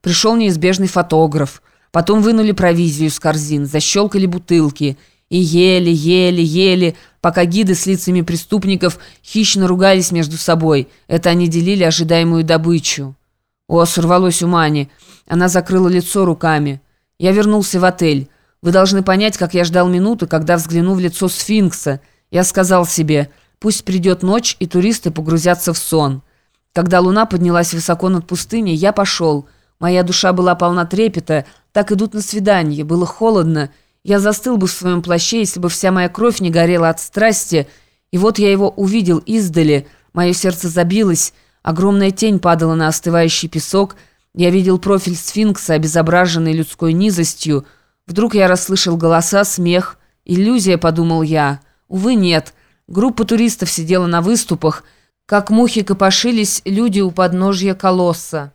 Пришел неизбежный фотограф. Потом вынули провизию из корзин, защелкали бутылки. И ели, ели, ели, пока гиды с лицами преступников хищно ругались между собой. Это они делили ожидаемую добычу. О, сорвалось у Мани. Она закрыла лицо руками. Я вернулся в отель. Вы должны понять, как я ждал минуты, когда взгляну в лицо сфинкса. Я сказал себе, пусть придет ночь, и туристы погрузятся в сон. Когда луна поднялась высоко над пустыней, я пошел. Моя душа была полна трепета, так идут на свидание, было холодно. Я застыл бы в своем плаще, если бы вся моя кровь не горела от страсти. И вот я его увидел издали, мое сердце забилось, огромная тень падала на остывающий песок, я видел профиль сфинкса, обезображенный людской низостью. Вдруг я расслышал голоса, смех. Иллюзия, подумал я. Увы, нет. Группа туристов сидела на выступах, как мухи копошились люди у подножья колосса.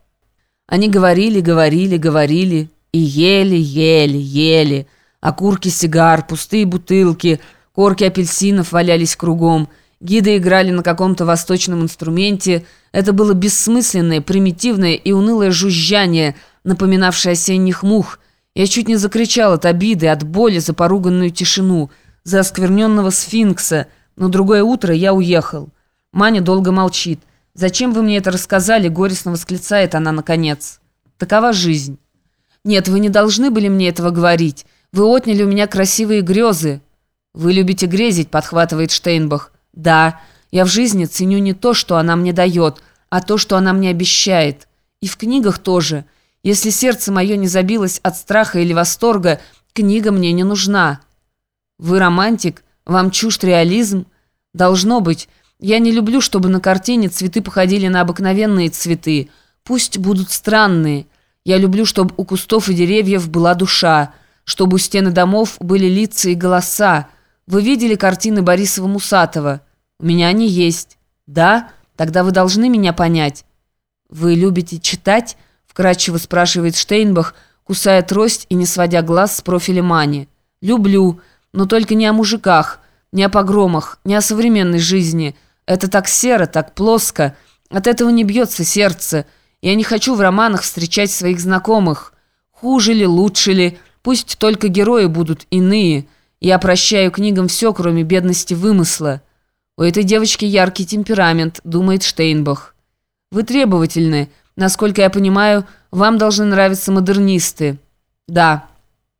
Они говорили, говорили, говорили и ели, ели, ели. Окурки сигар, пустые бутылки, корки апельсинов валялись кругом. Гиды играли на каком-то восточном инструменте. Это было бессмысленное, примитивное и унылое жужжание, напоминавшее осенних мух. Я чуть не закричал от обиды, от боли за поруганную тишину, за оскверненного сфинкса, но другое утро я уехал. Маня долго молчит. «Зачем вы мне это рассказали?» — горестно восклицает она наконец. «Такова жизнь». «Нет, вы не должны были мне этого говорить. Вы отняли у меня красивые грезы». «Вы любите грезить», — подхватывает Штейнбах. «Да, я в жизни ценю не то, что она мне дает, а то, что она мне обещает. И в книгах тоже. Если сердце мое не забилось от страха или восторга, книга мне не нужна». «Вы романтик? Вам чужд реализм?» «Должно быть». Я не люблю, чтобы на картине цветы походили на обыкновенные цветы. Пусть будут странные. Я люблю, чтобы у кустов и деревьев была душа, чтобы у стены домов были лица и голоса. Вы видели картины Борисова-Мусатова? У меня они есть. Да? Тогда вы должны меня понять. Вы любите читать? Вкратчиво спрашивает Штейнбах, кусая трость и не сводя глаз с профиля Мани. Люблю, но только не о мужиках, не о погромах, не о современной жизни – это так серо, так плоско. От этого не бьется сердце. Я не хочу в романах встречать своих знакомых. Хуже ли, лучше ли, пусть только герои будут иные. Я прощаю книгам все, кроме бедности вымысла. У этой девочки яркий темперамент, думает Штейнбах. Вы требовательны. Насколько я понимаю, вам должны нравиться модернисты. Да,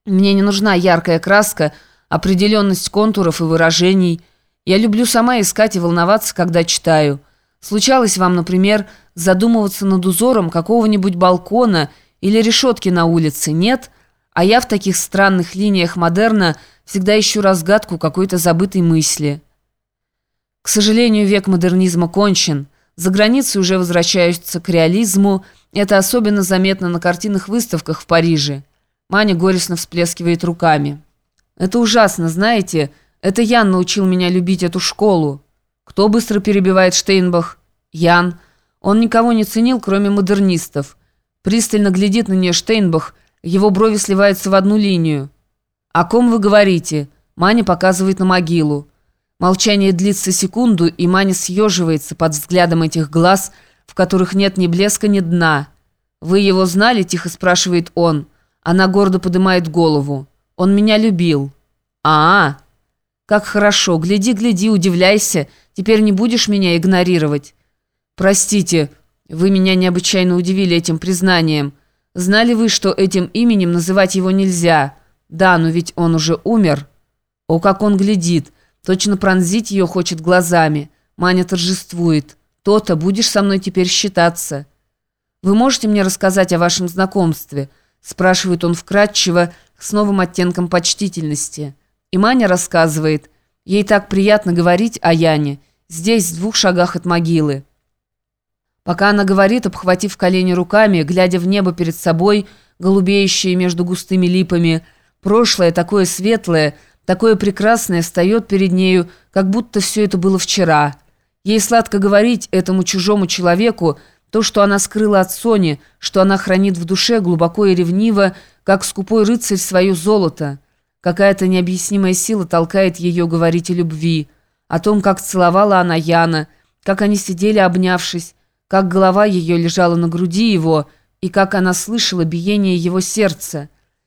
мне не нужна яркая краска, определенность контуров и выражений – я люблю сама искать и волноваться, когда читаю. Случалось вам, например, задумываться над узором какого-нибудь балкона или решетки на улице, нет? А я в таких странных линиях модерна всегда ищу разгадку какой-то забытой мысли. К сожалению, век модернизма кончен. За границей уже возвращаются к реализму. Это особенно заметно на картинах-выставках в Париже. Маня горестно всплескивает руками. «Это ужасно, знаете...» Это Ян научил меня любить эту школу. Кто быстро перебивает Штейнбах? Ян. Он никого не ценил, кроме модернистов. Пристально глядит на нее Штейнбах, его брови сливаются в одну линию. «О ком вы говорите?» Маня показывает на могилу. Молчание длится секунду, и Маня съеживается под взглядом этих глаз, в которых нет ни блеска, ни дна. «Вы его знали?» – тихо спрашивает он. Она гордо поднимает голову. «Он меня любил». «А-а!» «Как хорошо! Гляди, гляди, удивляйся! Теперь не будешь меня игнорировать!» «Простите, вы меня необычайно удивили этим признанием. Знали вы, что этим именем называть его нельзя? Да, но ведь он уже умер!» «О, как он глядит! Точно пронзить ее хочет глазами!» Маня торжествует. «То-то, будешь со мной теперь считаться!» «Вы можете мне рассказать о вашем знакомстве?» спрашивает он вкратчиво, с новым оттенком почтительности. И Маня рассказывает. Ей так приятно говорить о Яне. Здесь, в двух шагах от могилы. Пока она говорит, обхватив колени руками, глядя в небо перед собой, голубеющее между густыми липами, прошлое, такое светлое, такое прекрасное, встает перед нею, как будто все это было вчера. Ей сладко говорить этому чужому человеку то, что она скрыла от Сони, что она хранит в душе глубоко и ревниво, как скупой рыцарь свое золото. Какая-то необъяснимая сила толкает ее говорить о любви, о том, как целовала она Яна, как они сидели обнявшись, как голова ее лежала на груди его, и как она слышала биение его сердца.